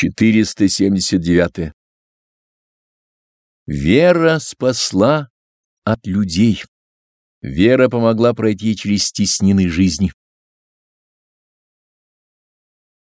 479. Вера спасла от людей. Вера помогла пройти через стеснины жизни.